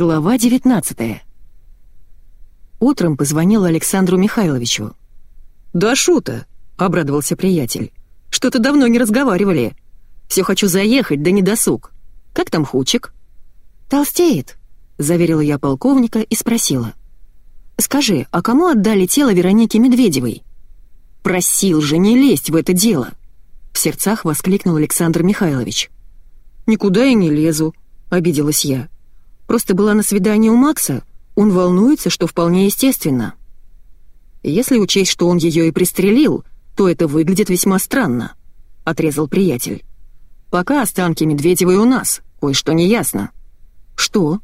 Глава 19 Утром позвонил Александру Михайловичу. «Да шута!» — обрадовался приятель. «Что-то давно не разговаривали. Все хочу заехать, да не досуг. Как там Хучик?» «Толстеет», — заверила я полковника и спросила. «Скажи, а кому отдали тело Вероники Медведевой?» «Просил же не лезть в это дело!» В сердцах воскликнул Александр Михайлович. «Никуда я не лезу», — обиделась я. Просто была на свидании у Макса, он волнуется, что вполне естественно. Если учесть, что он ее и пристрелил, то это выглядит весьма странно», — отрезал приятель. «Пока останки Медведевой у нас, кое-что не ясно». «Что?»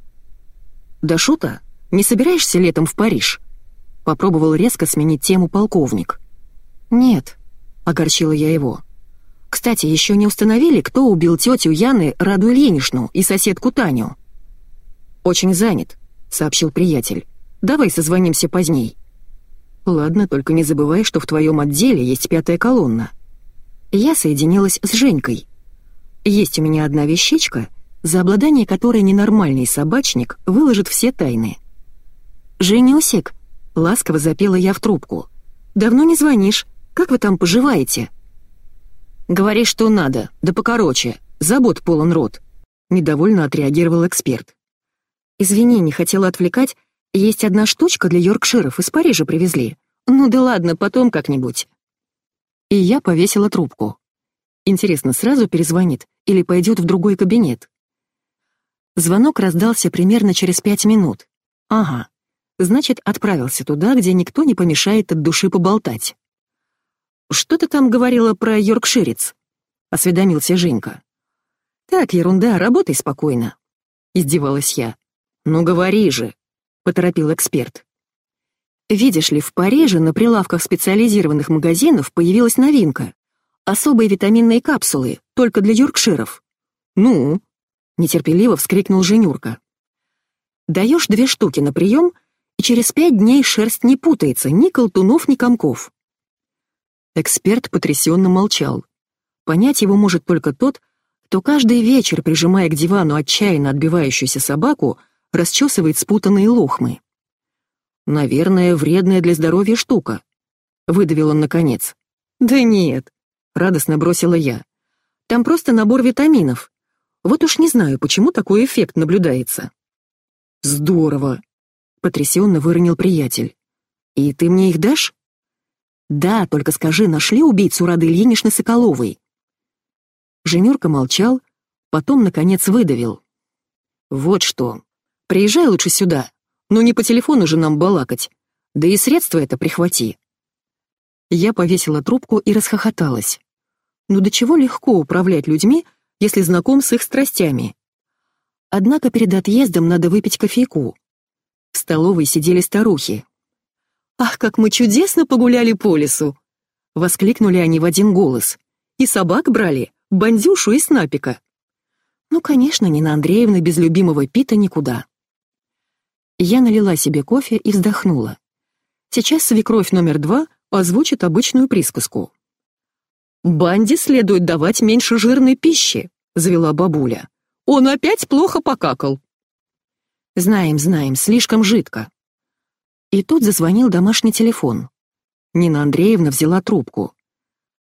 «Да шута, не собираешься летом в Париж?» Попробовал резко сменить тему полковник. «Нет», — огорчила я его. «Кстати, еще не установили, кто убил тетю Яны Раду Ильиничну и соседку Таню?» «Очень занят», — сообщил приятель. «Давай созвонимся поздней». «Ладно, только не забывай, что в твоем отделе есть пятая колонна». Я соединилась с Женькой. Есть у меня одна вещичка, за обладание которой ненормальный собачник выложит все тайны. «Женюсик», — ласково запела я в трубку. «Давно не звонишь. Как вы там поживаете?» «Говори, что надо, да покороче. Забот полон рот», — недовольно отреагировал эксперт. «Извини, не хотела отвлекать. Есть одна штучка для йоркширов, из Парижа привезли. Ну да ладно, потом как-нибудь». И я повесила трубку. Интересно, сразу перезвонит или пойдет в другой кабинет? Звонок раздался примерно через пять минут. Ага, значит, отправился туда, где никто не помешает от души поболтать. «Что ты там говорила про йоркширец?» — осведомился Женька. «Так, ерунда, работай спокойно», — издевалась я. «Ну говори же», — поторопил эксперт. Видишь ли, в Париже на прилавках специализированных магазинов появилась новинка. Особые витаминные капсулы, только для юркширов. «Ну?» — нетерпеливо вскрикнул Женюрка. «Даешь две штуки на прием, и через пять дней шерсть не путается, ни колтунов, ни комков». Эксперт потрясенно молчал. Понять его может только тот, кто каждый вечер, прижимая к дивану отчаянно отбивающуюся собаку, расчесывает спутанные лохмы. «Наверное, вредная для здоровья штука», — выдавил он наконец. «Да нет», — радостно бросила я. «Там просто набор витаминов. Вот уж не знаю, почему такой эффект наблюдается». «Здорово», — потрясенно выронил приятель. «И ты мне их дашь?» «Да, только скажи, нашли убийцу Рады Ильиничны Соколовой?» Женюрка молчал, потом, наконец, выдавил. «Вот что, Приезжай лучше сюда. Ну не по телефону же нам балакать. Да и средства это прихвати». Я повесила трубку и расхохоталась. Ну до чего легко управлять людьми, если знаком с их страстями. Однако перед отъездом надо выпить кофейку. В столовой сидели старухи. «Ах, как мы чудесно погуляли по лесу!» — воскликнули они в один голос. «И собак брали, бандюшу и снапика». Ну, конечно, Нина Андреевна без любимого Пита никуда. Я налила себе кофе и вздохнула. Сейчас свекровь номер два озвучит обычную присказку. «Банде следует давать меньше жирной пищи», — завела бабуля. «Он опять плохо покакал». «Знаем, знаем, слишком жидко». И тут зазвонил домашний телефон. Нина Андреевна взяла трубку.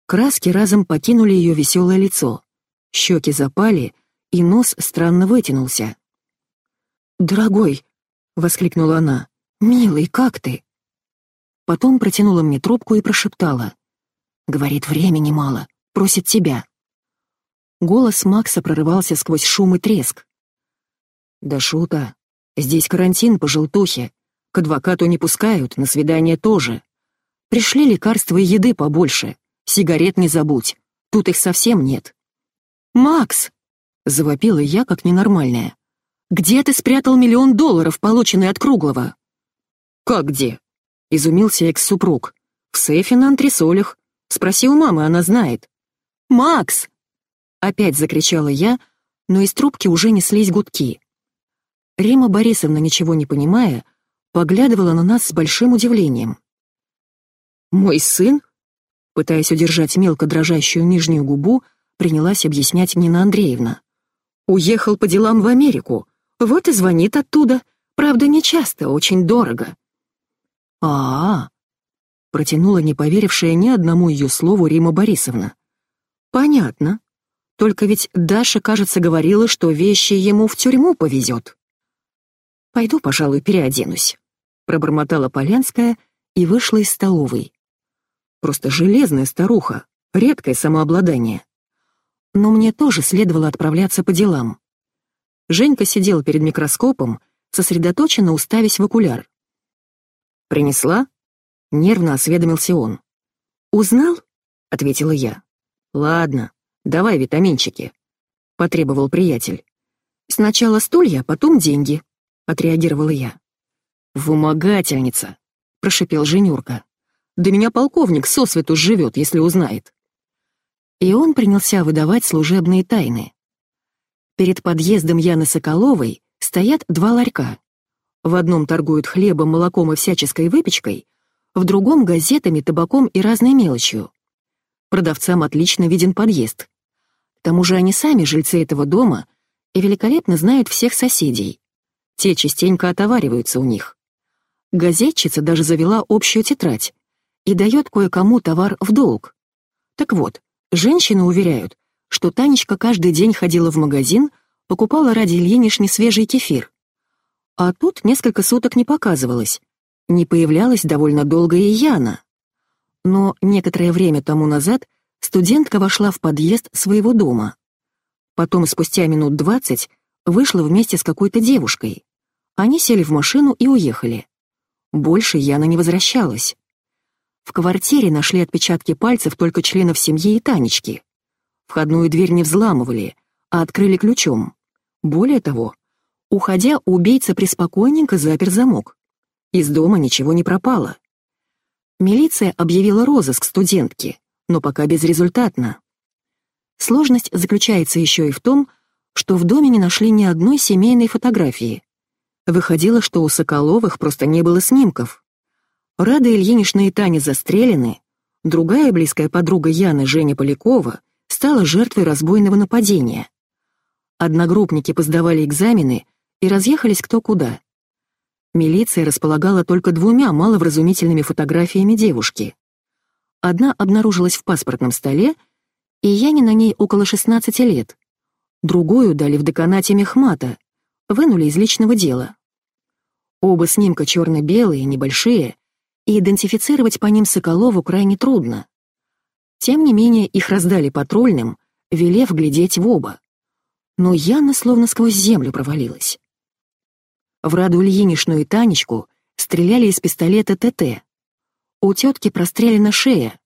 Краски разом покинули ее веселое лицо. Щеки запали, и нос странно вытянулся. «Дорогой, воскликнула она. «Милый, как ты?» Потом протянула мне трубку и прошептала. «Говорит, времени мало, просит тебя». Голос Макса прорывался сквозь шум и треск. «Да шута, здесь карантин по желтухе, к адвокату не пускают, на свидание тоже. Пришли лекарства и еды побольше, сигарет не забудь, тут их совсем нет». «Макс!» — завопила я, как ненормальная. Где ты спрятал миллион долларов, полученный от Круглого?» «Как где?» — изумился экс-супруг. «В сейфе на антресолях. Спроси у мамы, она знает». «Макс!» — опять закричала я, но из трубки уже неслись гудки. Рима Борисовна, ничего не понимая, поглядывала на нас с большим удивлением. «Мой сын?» Пытаясь удержать мелко дрожащую нижнюю губу, принялась объяснять Нина Андреевна. «Уехал по делам в Америку. Вот и звонит оттуда. Правда, не часто, очень дорого. а, -а, -а протянула не поверившая ни одному ее слову Рима Борисовна. «Понятно. Только ведь Даша, кажется, говорила, что вещи ему в тюрьму повезет». «Пойду, пожалуй, переоденусь», — пробормотала Полянская и вышла из столовой. Просто железная старуха, редкое самообладание. Но мне тоже следовало отправляться по делам. Женька сидел перед микроскопом, сосредоточенно уставясь в окуляр. «Принесла?» — нервно осведомился он. «Узнал?» — ответила я. «Ладно, давай витаминчики», — потребовал приятель. «Сначала стулья, потом деньги», — отреагировала я. «Вымогательница», — прошипел Женюрка. «Да меня полковник сосвету живет, если узнает». И он принялся выдавать служебные тайны. Перед подъездом Яны Соколовой стоят два ларька. В одном торгуют хлебом, молоком и всяческой выпечкой, в другом — газетами, табаком и разной мелочью. Продавцам отлично виден подъезд. К тому же они сами жильцы этого дома и великолепно знают всех соседей. Те частенько отовариваются у них. Газетчица даже завела общую тетрадь и дает кое-кому товар в долг. Так вот, женщины уверяют, что Танечка каждый день ходила в магазин, покупала ради Ильинишни свежий кефир. А тут несколько суток не показывалась. Не появлялась довольно долго и Яна. Но некоторое время тому назад студентка вошла в подъезд своего дома. Потом, спустя минут двадцать, вышла вместе с какой-то девушкой. Они сели в машину и уехали. Больше Яна не возвращалась. В квартире нашли отпечатки пальцев только членов семьи и Танечки. Входную дверь не взламывали, а открыли ключом. Более того, уходя, убийца преспокойненько запер замок. Из дома ничего не пропало. Милиция объявила розыск студентки, но пока безрезультатно. Сложность заключается еще и в том, что в доме не нашли ни одной семейной фотографии. Выходило, что у Соколовых просто не было снимков. Рада Ильинична и Таня застрелены, другая близкая подруга Яны, Женя Полякова, стала жертвой разбойного нападения. Одногруппники поздавали экзамены и разъехались кто куда. Милиция располагала только двумя маловразумительными фотографиями девушки. Одна обнаружилась в паспортном столе, и Яне на ней около 16 лет. Другую дали в деканате Мехмата, вынули из личного дела. Оба снимка черно-белые, небольшие, и идентифицировать по ним Соколову крайне трудно. Тем не менее, их раздали патрульным, велев глядеть в оба. Но Яна словно сквозь землю провалилась. В Раду Ильинишну и Танечку стреляли из пистолета ТТ. У тетки прострелена шея,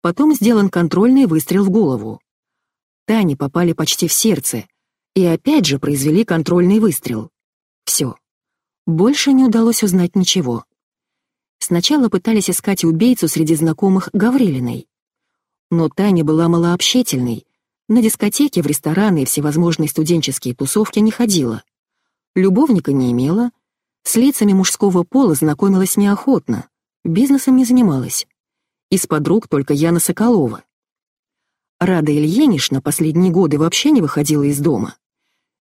потом сделан контрольный выстрел в голову. Тане попали почти в сердце, и опять же произвели контрольный выстрел. Все. Больше не удалось узнать ничего. Сначала пытались искать убийцу среди знакомых Гаврилиной. Но Таня была малообщительной, на дискотеки, в рестораны и всевозможные студенческие тусовки не ходила. Любовника не имела, с лицами мужского пола знакомилась неохотно, бизнесом не занималась. Из подруг только Яна Соколова. Рада Ильинична последние годы вообще не выходила из дома.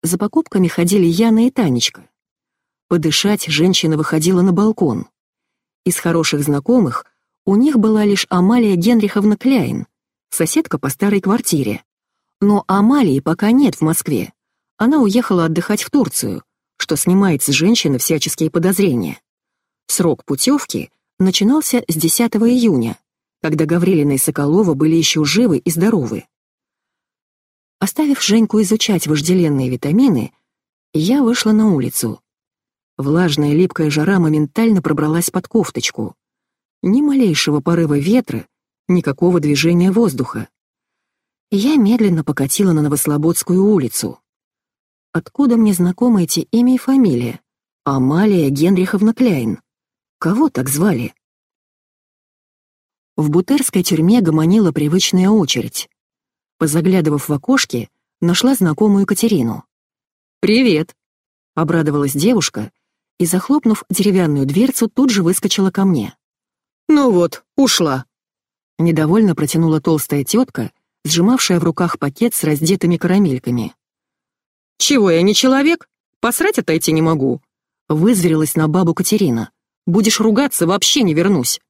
За покупками ходили Яна и Танечка. Подышать женщина выходила на балкон. Из хороших знакомых у них была лишь Амалия Генриховна Кляйн, соседка по старой квартире. Но Амалии пока нет в Москве. Она уехала отдыхать в Турцию, что снимает с женщины всяческие подозрения. Срок путевки начинался с 10 июня, когда Гаврилина и Соколова были еще живы и здоровы. Оставив Женьку изучать вожделенные витамины, я вышла на улицу. Влажная липкая жара моментально пробралась под кофточку. Ни малейшего порыва ветра, никакого движения воздуха. Я медленно покатила на Новослободскую улицу. Откуда мне знакомы эти имя и фамилия? Амалия Генриховна Кляйн. Кого так звали? В Бутерской тюрьме гомонила привычная очередь. Позаглядывав в окошки, нашла знакомую Катерину. «Привет!» — обрадовалась девушка и, захлопнув деревянную дверцу, тут же выскочила ко мне. «Ну вот, ушла!» Недовольно протянула толстая тетка, сжимавшая в руках пакет с раздетыми карамельками. «Чего я не человек? Посрать отойти не могу. Вызверилась на бабу Катерина. Будешь ругаться, вообще не вернусь.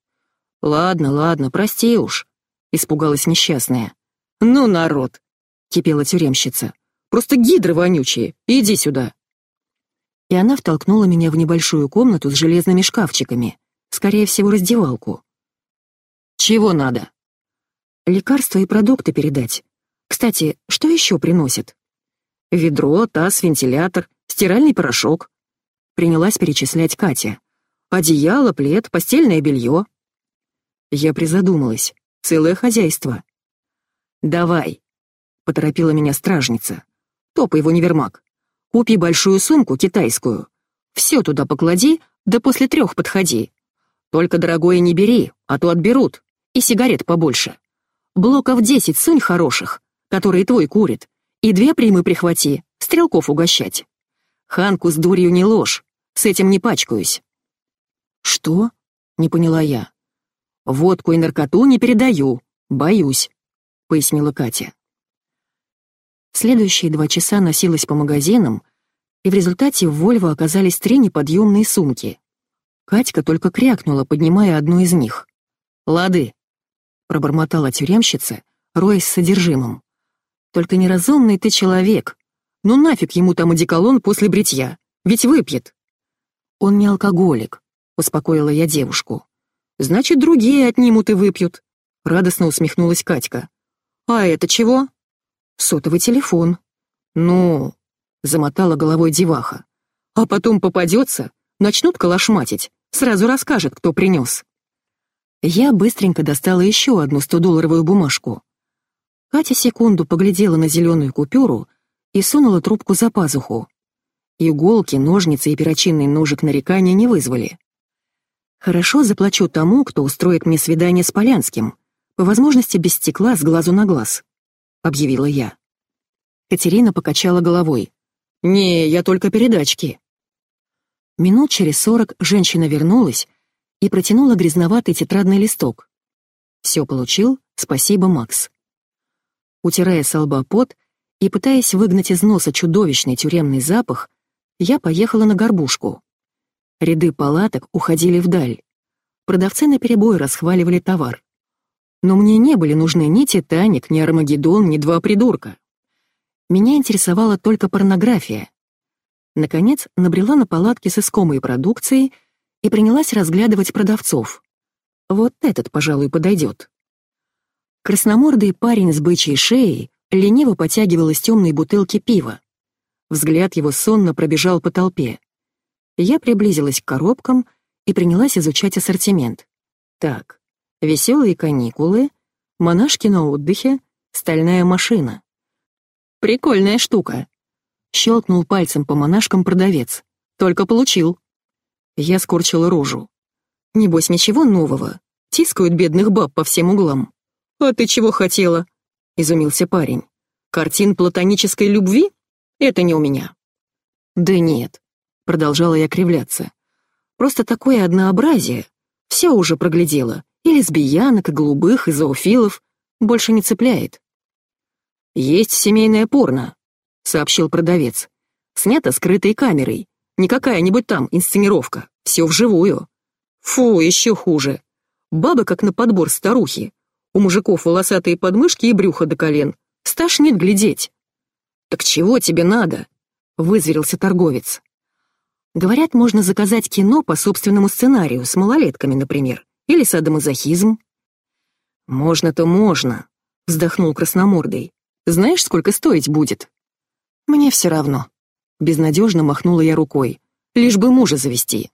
Ладно, ладно, прости уж. Испугалась несчастная. Ну, народ, кипела тюремщица. Просто гидры вонючие. Иди сюда. И она втолкнула меня в небольшую комнату с железными шкафчиками, скорее всего, раздевалку. Чего надо? Лекарства и продукты передать. Кстати, что еще приносит? Ведро, таз, вентилятор, стиральный порошок. Принялась перечислять Катя. Одеяло, плед, постельное белье. Я призадумалась. Целое хозяйство. «Давай», — поторопила меня стражница. «Топай в универмаг. Купи большую сумку китайскую. Все туда поклади, да после трех подходи. Только дорогое не бери, а то отберут. И сигарет побольше. Блоков десять сунь хороших, которые твой курит, и две примы прихвати, стрелков угощать. Ханку с дурью не ложь, с этим не пачкаюсь». «Что?» — не поняла я. «Водку и наркоту не передаю, боюсь», — пояснила Катя. Следующие два часа носилась по магазинам, и в результате в Вольво оказались три неподъемные сумки. Катька только крякнула, поднимая одну из них. «Лады», — пробормотала тюремщица, роясь содержимым. «Только неразумный ты человек. Ну нафиг ему там одеколон после бритья, ведь выпьет». «Он не алкоголик», — успокоила я девушку. «Значит, другие отнимут и выпьют», — радостно усмехнулась Катька. «А это чего?» «Сотовый телефон». «Ну...» — замотала головой деваха. «А потом попадется, начнут калашматить, сразу расскажет, кто принес». Я быстренько достала еще одну 100-долларовую бумажку. Катя секунду поглядела на зеленую купюру и сунула трубку за пазуху. Иголки, ножницы и перочинный ножик нарекания не вызвали. Хорошо заплачу тому, кто устроит мне свидание с Полянским, по возможности без стекла с глазу на глаз объявила я. Катерина покачала головой. «Не, я только передачки». Минут через сорок женщина вернулась и протянула грязноватый тетрадный листок. «Все получил, спасибо, Макс». Утирая с лба пот и пытаясь выгнать из носа чудовищный тюремный запах, я поехала на горбушку. Ряды палаток уходили вдаль. Продавцы наперебой расхваливали товар. Но мне не были нужны ни «Титаник», ни «Армагеддон», ни «Два придурка». Меня интересовала только порнография. Наконец, набрела на палатке с искомой продукцией и принялась разглядывать продавцов. Вот этот, пожалуй, подойдет. Красномордый парень с бычьей шеей лениво потягивал из темной бутылки пива. Взгляд его сонно пробежал по толпе. Я приблизилась к коробкам и принялась изучать ассортимент. Так, Веселые каникулы, монашки на отдыхе, стальная машина. Прикольная штука. Щелкнул пальцем по монашкам продавец. Только получил. Я скорчила рожу. Небось, ничего нового. Тискают бедных баб по всем углам. «А ты чего хотела?» — изумился парень. «Картин платонической любви? Это не у меня». «Да нет», — продолжала я кривляться. «Просто такое однообразие. Все уже проглядела. И лесбиянок, и голубых, и зоофилов больше не цепляет. «Есть семейное порно», — сообщил продавец. «Снято скрытой камерой. Не какая-нибудь там инсценировка. Все вживую. Фу, еще хуже. Бабы как на подбор старухи. У мужиков волосатые подмышки и брюхо до колен. Стошнит глядеть». «Так чего тебе надо?» — вызверился торговец. Говорят, можно заказать кино по собственному сценарию, с малолетками, например. Или садомазохизм?» «Можно-то можно», — вздохнул красномордый. «Знаешь, сколько стоить будет?» «Мне все равно». Безнадежно махнула я рукой. «Лишь бы мужа завести».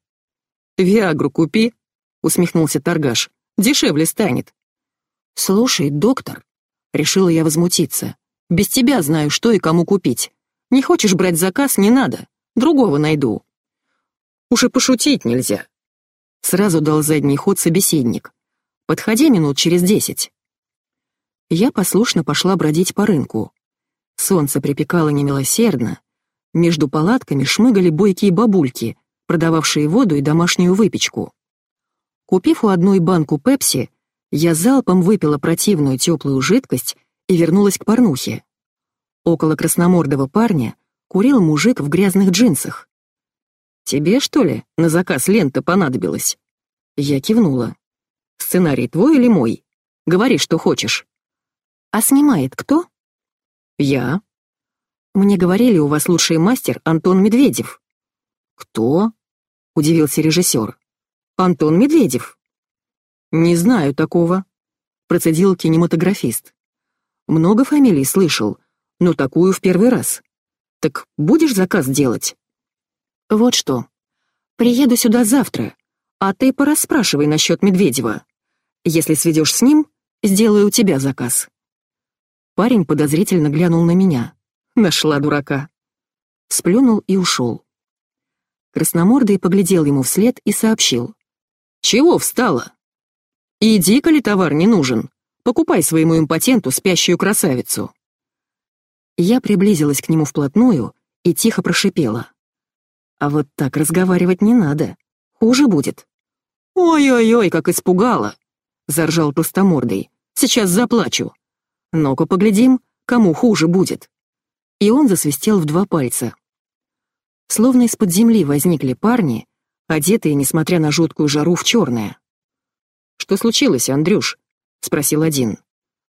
«Виагру купи», — усмехнулся торгаш. «Дешевле станет». «Слушай, доктор», — решила я возмутиться. «Без тебя знаю, что и кому купить. Не хочешь брать заказ, не надо. Другого найду». «Уж и пошутить нельзя», Сразу дал задний ход собеседник. «Подходи минут через десять». Я послушно пошла бродить по рынку. Солнце припекало немилосердно. Между палатками шмыгали бойкие бабульки, продававшие воду и домашнюю выпечку. Купив у одной банку пепси, я залпом выпила противную теплую жидкость и вернулась к порнухе. Около красномордого парня курил мужик в грязных джинсах. «Тебе, что ли, на заказ лента понадобилась?» Я кивнула. «Сценарий твой или мой? Говори, что хочешь». «А снимает кто?» «Я». «Мне говорили, у вас лучший мастер Антон Медведев». «Кто?» — удивился режиссер. «Антон Медведев». «Не знаю такого», — процедил кинематографист. «Много фамилий слышал, но такую в первый раз. Так будешь заказ делать?» «Вот что. Приеду сюда завтра, а ты порасспрашивай насчет Медведева. Если сведешь с ним, сделаю у тебя заказ». Парень подозрительно глянул на меня. Нашла дурака. Сплюнул и ушел. Красномордый поглядел ему вслед и сообщил. «Чего встала? Иди, коли товар не нужен. Покупай своему импотенту спящую красавицу». Я приблизилась к нему вплотную и тихо прошипела. А вот так разговаривать не надо. Хуже будет. «Ой-ой-ой, как испугала!» — заржал толстомордый. «Сейчас заплачу. Ну-ка поглядим, кому хуже будет». И он засвистел в два пальца. Словно из-под земли возникли парни, одетые, несмотря на жуткую жару, в черное. «Что случилось, Андрюш?» — спросил один.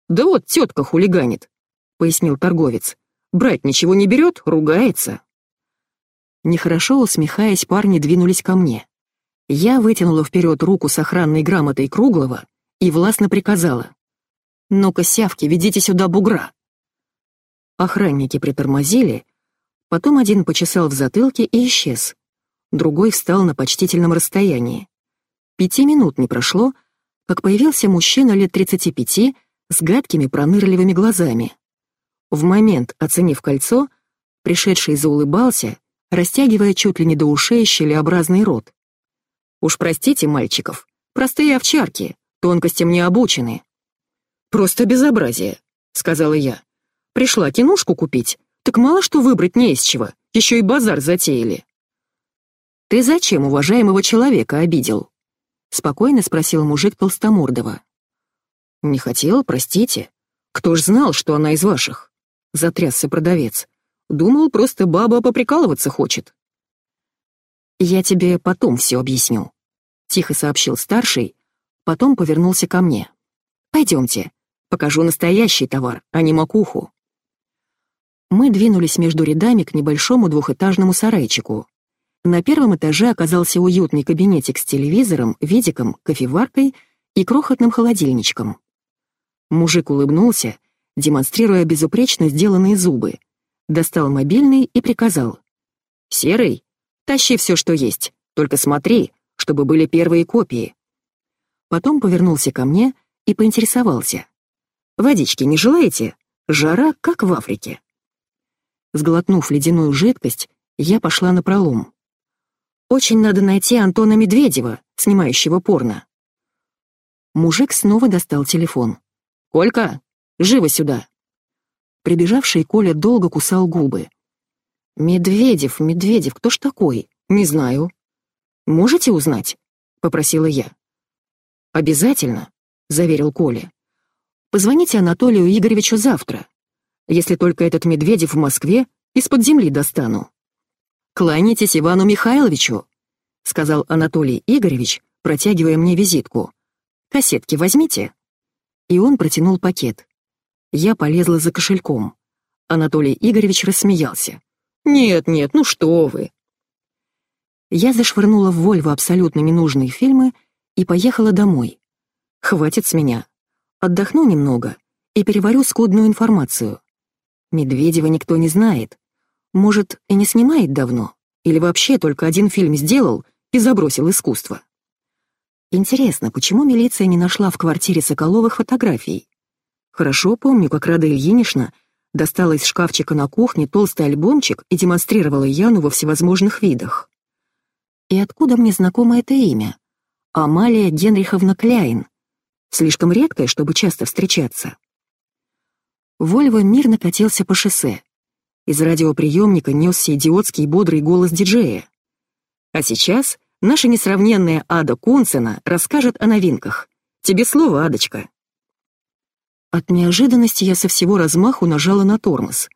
«Да вот тетка хулиганит», — пояснил торговец. «Брать ничего не берет, ругается». Нехорошо усмехаясь, парни двинулись ко мне. Я вытянула вперед руку с охранной грамотой Круглого и властно приказала. «Ну-ка, сявки, ведите сюда бугра!» Охранники притормозили, потом один почесал в затылке и исчез. Другой встал на почтительном расстоянии. Пяти минут не прошло, как появился мужчина лет 35 с гадкими пронырливыми глазами. В момент, оценив кольцо, пришедший заулыбался растягивая чуть ли не до ушей щелеобразный рот. «Уж простите, мальчиков, простые овчарки, тонкостям не обучены». «Просто безобразие», — сказала я. «Пришла киношку купить, так мало что выбрать не из чего, еще и базар затеяли». «Ты зачем уважаемого человека обидел?» — спокойно спросил мужик Толстомордова. «Не хотел, простите. Кто ж знал, что она из ваших?» — затрясся продавец. Думал, просто баба поприкалываться хочет. «Я тебе потом все объясню», — тихо сообщил старший, потом повернулся ко мне. «Пойдемте, покажу настоящий товар, а не макуху». Мы двинулись между рядами к небольшому двухэтажному сарайчику. На первом этаже оказался уютный кабинетик с телевизором, видиком, кофеваркой и крохотным холодильничком. Мужик улыбнулся, демонстрируя безупречно сделанные зубы, достал мобильный и приказал. «Серый, тащи все, что есть, только смотри, чтобы были первые копии». Потом повернулся ко мне и поинтересовался. «Водички не желаете? Жара, как в Африке». Сглотнув ледяную жидкость, я пошла на пролом. «Очень надо найти Антона Медведева, снимающего порно». Мужик снова достал телефон. «Колька, живо сюда!» Прибежавший Коля долго кусал губы. «Медведев, Медведев, кто ж такой? Не знаю». «Можете узнать?» — попросила я. «Обязательно», — заверил Коля. «Позвоните Анатолию Игоревичу завтра. Если только этот Медведев в Москве, из-под земли достану». «Кланяйтесь Ивану Михайловичу», — сказал Анатолий Игоревич, протягивая мне визитку. «Кассетки возьмите». И он протянул пакет. Я полезла за кошельком. Анатолий Игоревич рассмеялся. «Нет, нет, ну что вы!» Я зашвырнула в Вольво абсолютно ненужные фильмы и поехала домой. Хватит с меня. Отдохну немного и переварю скудную информацию. Медведева никто не знает. Может, и не снимает давно, или вообще только один фильм сделал и забросил искусство. Интересно, почему милиция не нашла в квартире Соколовых фотографий? Хорошо помню, как Рада Ильинична достала из шкафчика на кухне толстый альбомчик и демонстрировала Яну во всевозможных видах. И откуда мне знакомо это имя? Амалия Генриховна Кляйн. Слишком редкое, чтобы часто встречаться. Вольво мирно катился по шоссе. Из радиоприемника несся идиотский бодрый голос диджея. А сейчас наша несравненная Ада Кунцена расскажет о новинках. Тебе слово, Адочка. От неожиданности я со всего размаху нажала на тормоз.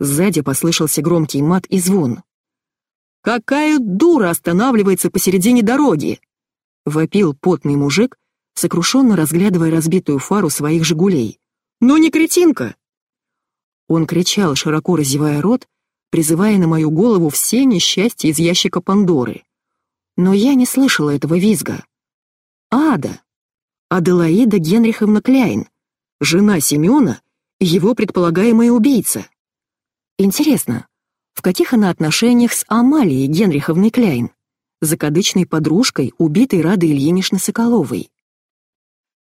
Сзади послышался громкий мат и звон. «Какая дура останавливается посередине дороги!» — вопил потный мужик, сокрушенно разглядывая разбитую фару своих «Жигулей». «Ну не кретинка!» Он кричал, широко разевая рот, призывая на мою голову все несчастья из ящика Пандоры. Но я не слышала этого визга. Ада! Аделаида Генриховна Кляйн, жена Семена и его предполагаемая убийца. Интересно, в каких она отношениях с Амалией Генриховной Кляйн, закадычной подружкой убитой Рады Ильиничны Соколовой?